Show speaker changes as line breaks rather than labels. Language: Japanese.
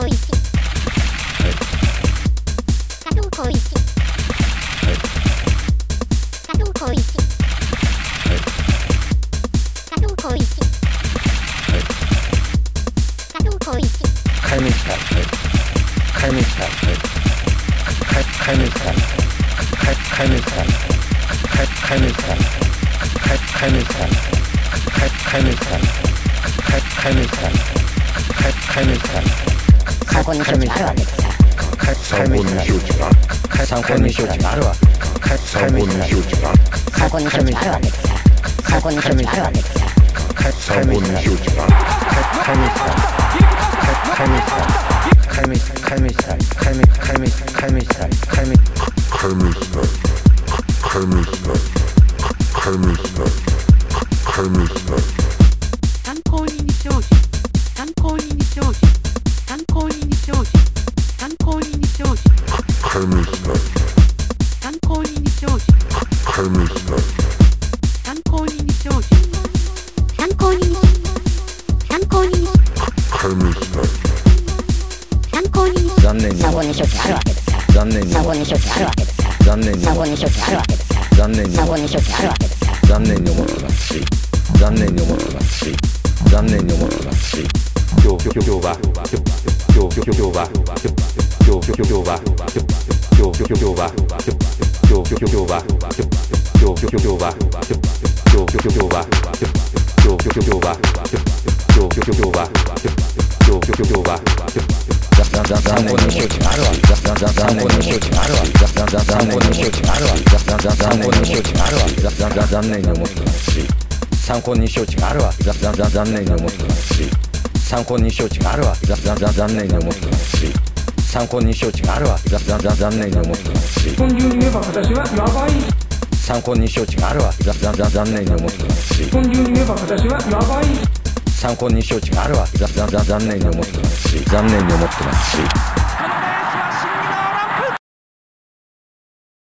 光一佐藤光一佐藤光一佐藤光一佐藤光一
解明したい。解明したい。解解明したい。解解明したい。解解明したい。解解明したい。解解明したい。解解明したい。解解明したい。
参考に処置があるわけですから
解解明したい参考に処置があるわ解解明したい
参考に処置があるわけですから参考に処置があるわけですから
解解明した解明した解明した解明解明した解明解明解明した解明
解明した解明した解明した解明した
参考人に生じ参考人に生じ参考人に生じ参考人に生じ
解明した。い
参考人に生じ
解明した。い
参考人に生じ
参考に参考に
解明した。い
参考に
残念に
参考に処置があるわけですから
残念に
参考に処置があるわけですから
残念に
参考に処置があるわけですから
残念に
参考に処置があるわけですから
残念に思ってますし残念に思ってますし残念に思ってますし
今日今日今日は今日今日今日今日は今日今日今日は今日今日今日は今日今日今日は今日今日今日は今日今日今日は今日今日今日は今日今日今日は今日今日今日は
残残念に処置があるわ残残残念に処置があるわ残残残念に処置があるわ残残残念に処置があるわ残残残念に思ってますし参考に処置があるわ残残残念に思ってますし参考に処置があるわ残残残念に思ってますし。参考に処置があるわ。残残残念に思ってますし。
本流に言えば私はやばい。
参考に処置があるわ。残残残念に思ってますし。
本流に言えば私はやばい。
参考に処置があるわ。残残残念に思ってますし。残念に思ってますし